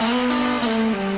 Mm-hmm.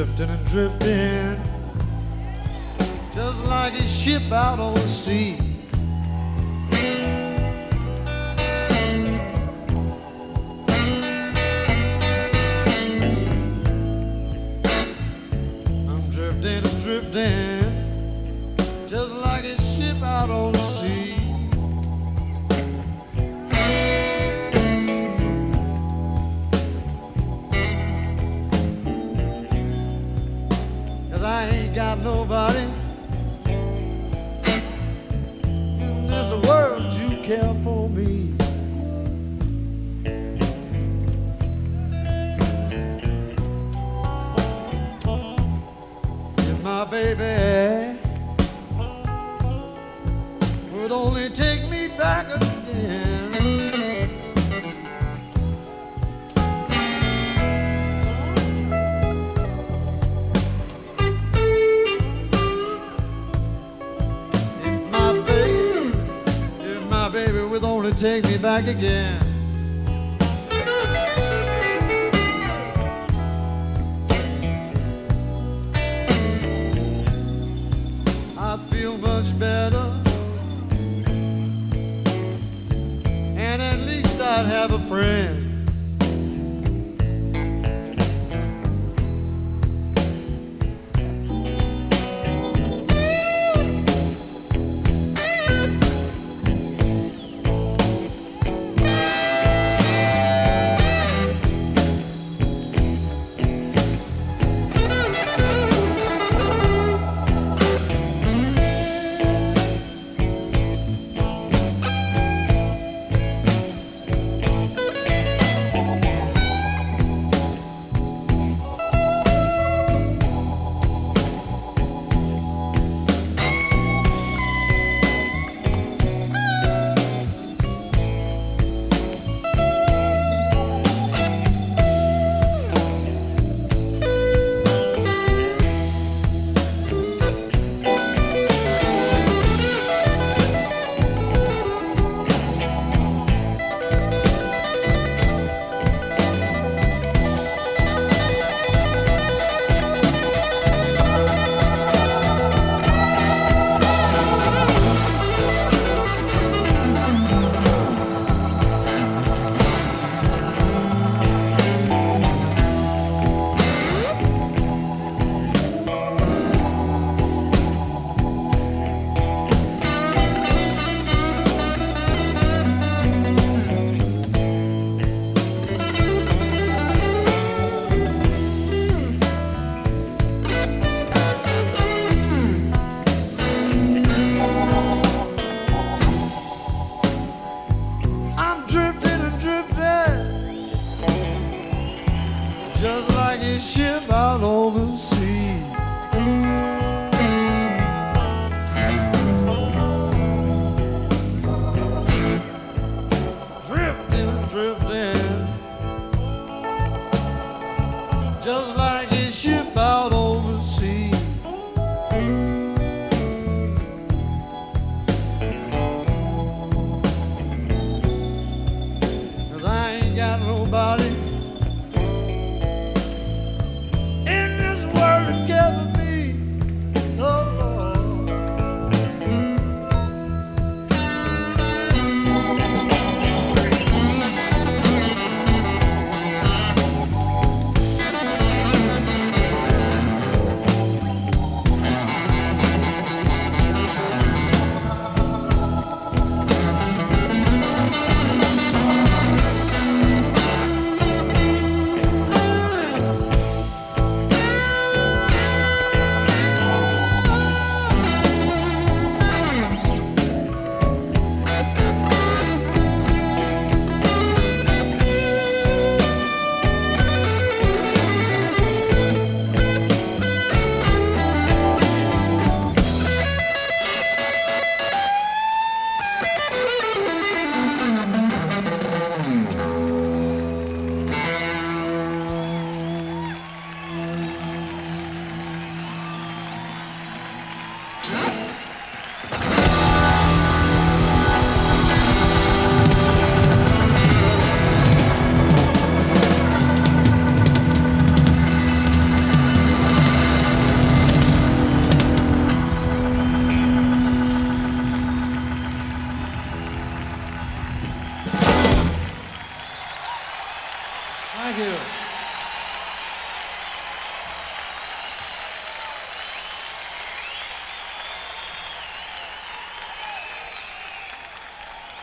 Drifting and drifting, just like a ship out on the sea. Only take me back again. If my baby, if my baby would only take me back again. Just like a ship out on the sea. Drifting drifting, just like